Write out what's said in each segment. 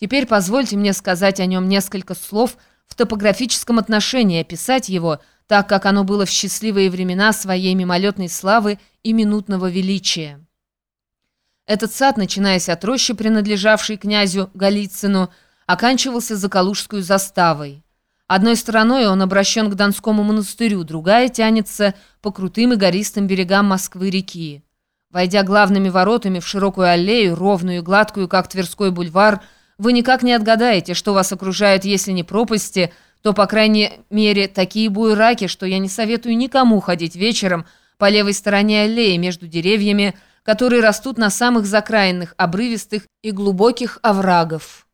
Теперь позвольте мне сказать о нем несколько слов в топографическом отношении, описать его, так как оно было в счастливые времена своей мимолетной славы и минутного величия. Этот сад, начинаясь от рощи, принадлежавшей князю Голицыну, оканчивался Закалужскую заставой. Одной стороной он обращен к Донскому монастырю, другая тянется по крутым и гористым берегам Москвы-реки. Войдя главными воротами в широкую аллею, ровную и гладкую, как Тверской бульвар, вы никак не отгадаете, что вас окружают, если не пропасти, то, по крайней мере, такие буераки, что я не советую никому ходить вечером по левой стороне аллеи между деревьями, которые растут на самых закраинных, обрывистых и глубоких оврагов.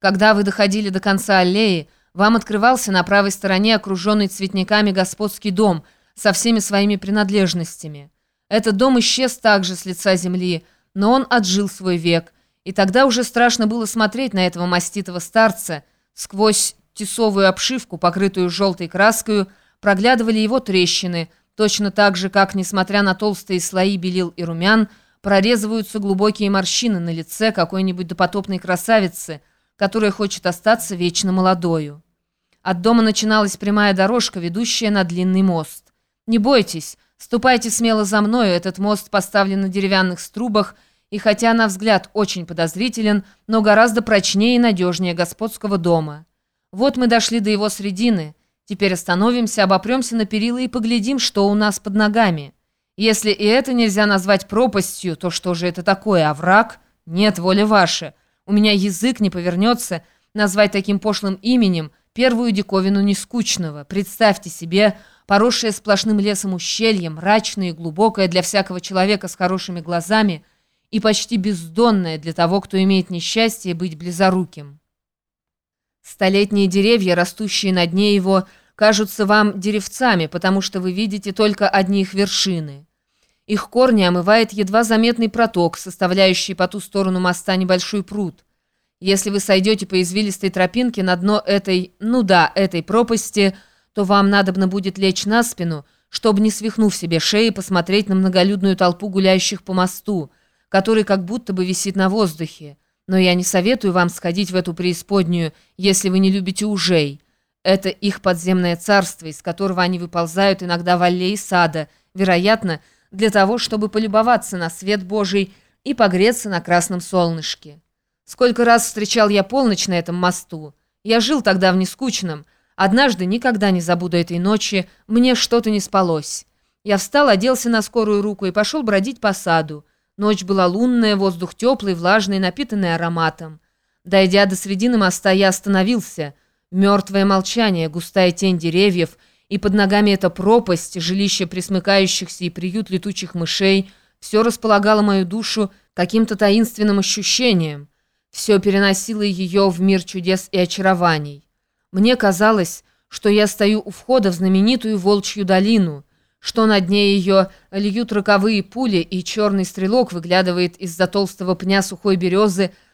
Когда вы доходили до конца аллеи, вам открывался на правой стороне окруженный цветниками господский дом со всеми своими принадлежностями. Этот дом исчез также с лица земли, но он отжил свой век, и тогда уже страшно было смотреть на этого маститого старца. Сквозь тесовую обшивку, покрытую желтой краской, проглядывали его трещины, точно так же, как, несмотря на толстые слои белил и румян, прорезываются глубокие морщины на лице какой-нибудь допотопной красавицы, которая хочет остаться вечно молодою. От дома начиналась прямая дорожка, ведущая на длинный мост. «Не бойтесь, ступайте смело за мною, этот мост поставлен на деревянных струбах, и хотя на взгляд очень подозрителен, но гораздо прочнее и надежнее господского дома. Вот мы дошли до его средины. Теперь остановимся, обопремся на перила и поглядим, что у нас под ногами. Если и это нельзя назвать пропастью, то что же это такое, овраг? Нет, воля ваша. У меня язык не повернется назвать таким пошлым именем первую диковину нескучного. Представьте себе, поросшее сплошным лесом ущелье, мрачное и глубокое для всякого человека с хорошими глазами – и почти бездонная для того, кто имеет несчастье быть близоруким. Столетние деревья, растущие на дне его, кажутся вам деревцами, потому что вы видите только одни их вершины. Их корни омывает едва заметный проток, составляющий по ту сторону моста небольшой пруд. Если вы сойдете по извилистой тропинке на дно этой, ну да, этой пропасти, то вам надобно будет лечь на спину, чтобы, не свихнув себе шеи, посмотреть на многолюдную толпу гуляющих по мосту – который как будто бы висит на воздухе. Но я не советую вам сходить в эту преисподнюю, если вы не любите ужей. Это их подземное царство, из которого они выползают иногда в аллеи сада, вероятно, для того, чтобы полюбоваться на свет Божий и погреться на красном солнышке. Сколько раз встречал я полночь на этом мосту. Я жил тогда в нескучном. Однажды, никогда не забуду этой ночи, мне что-то не спалось. Я встал, оделся на скорую руку и пошел бродить по саду. Ночь была лунная, воздух теплый, влажный, напитанный ароматом. Дойдя до середины моста, я остановился. Мертвое молчание, густая тень деревьев, и под ногами эта пропасть, жилище присмыкающихся и приют летучих мышей, все располагало мою душу каким-то таинственным ощущением. Все переносило ее в мир чудес и очарований. Мне казалось, что я стою у входа в знаменитую Волчью долину — что на дне ее льют роковые пули, и черный стрелок выглядывает из-за толстого пня сухой березы,